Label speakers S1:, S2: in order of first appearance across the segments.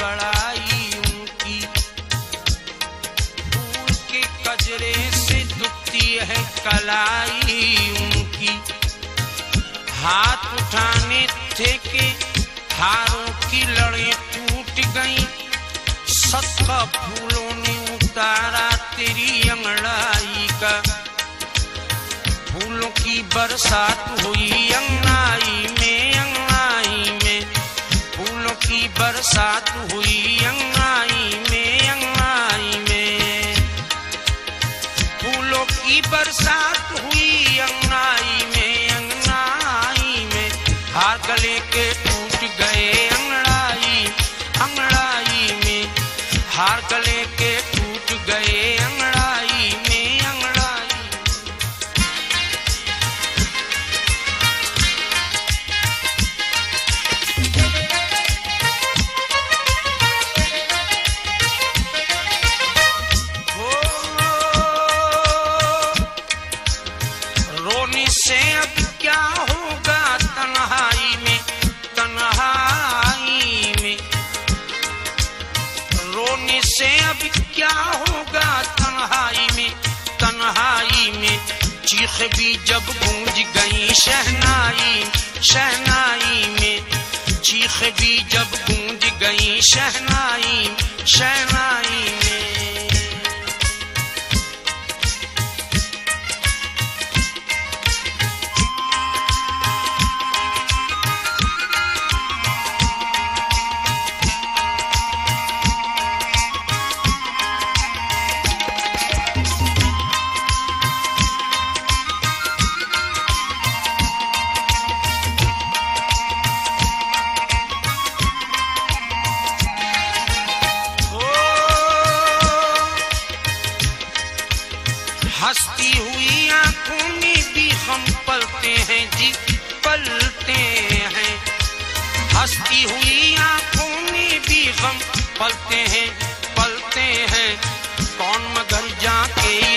S1: بڑائیوں ہاتھ اٹھانے ہاروں کی لڑیں ٹوٹ گئیں۔ صدقہ پھولوں نے اتارا تیری انگڑائی کا۔ پھولوں کی برسات ہوئی انگڑائی میں انگڑائی میں۔ پھولوں کی برسات کی برسات ہوئی انگنائی میں تنہائی میں چیخ بھی جب گونج گئی شہنائی شہنائی میں چیخ بھی جب گونج گئی شہنائی شہنائی میں ہوئی آنکھوں میں بھی ہم پلتے ہیں جی پلتے ہیں۔ ہستی ہوئی آنکھوں میں بھی ہم پلتے ہیں پلتے ہیں۔ کون مگر جا کے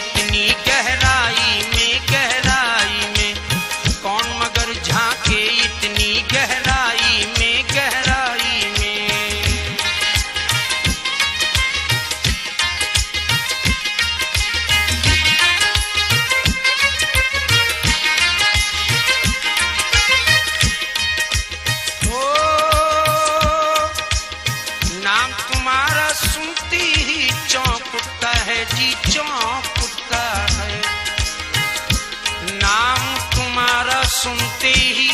S1: دیکھتے ہی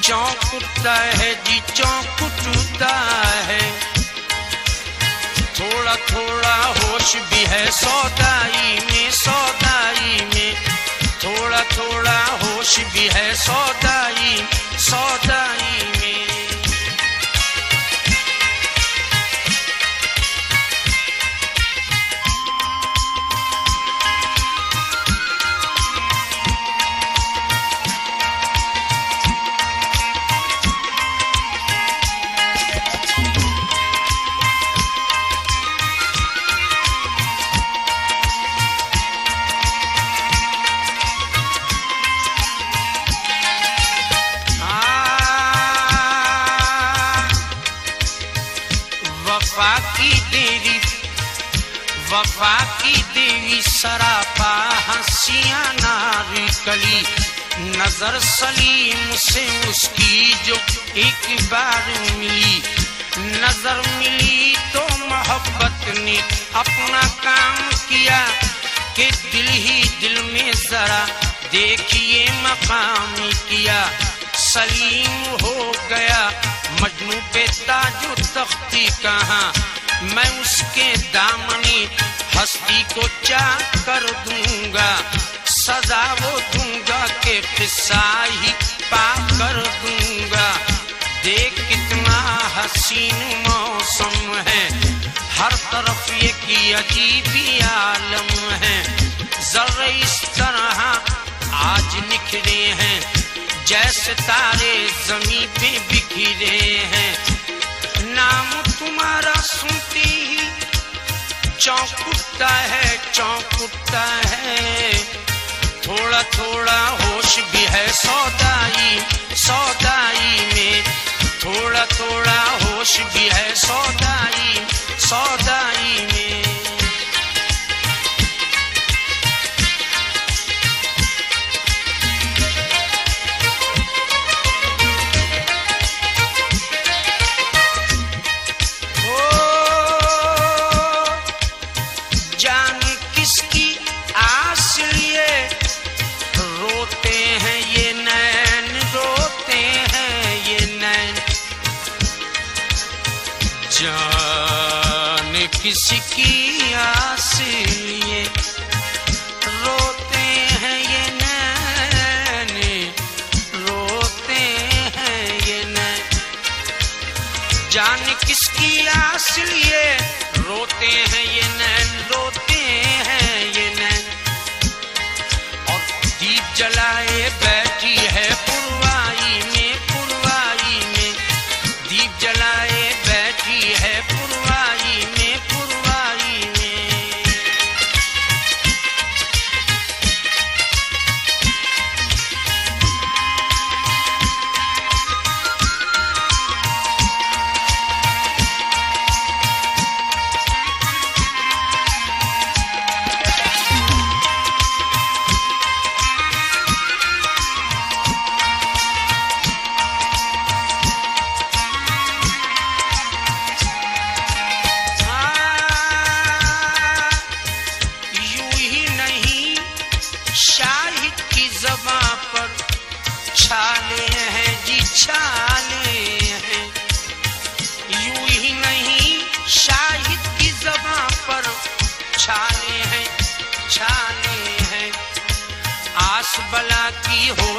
S1: چونک اٹھتا ہے جی چونک اٹھتا ہے تھوڑا تھوڑا ہوش بھی ہے سودائی میں سودائی میں تھوڑا تھوڑا ہوش بھی ہے سودائی سودائی وفا کی دیوی سراپا ہنسیاں کلی۔ نظر سلیم سے اس کی جو ایک بار ملی۔ نظر ملی تو محبت نے اپنا کام کیا کہ دل ہی دل میں ذرا دیکھیے مقام کیا۔ سلیم ہو گیا مجنو پہ تاج و تختی کہاں؟ میں اس کے دامنی ہستی کو چاہ کر دوں گا، سزا وہ دوں گا کہ قصہ ہی پا کر دوں گا۔ دیکھ کتنا حسین موسم ہے، ہر طرف یہ کی عجیب عالم ہے۔ ذر اس طرح آج نکھرے ہیں، جیسے تارے زمین پہ بکھرے ہیں۔ نام تمہارا سنتی ہی چونکتا ہے چونک اٹھتا ہے تھوڑا تھوڑا جانے کس کی آس لیے روتے ہیں یہ نین روتے ہیں یہ نین اور دیپ جلائے چھالے ہیں جی چھالے ہیں یوں ہی نہیں شاہد کی زباں پر چھالے ہیں چھالے ہیں آس بلا کی ہو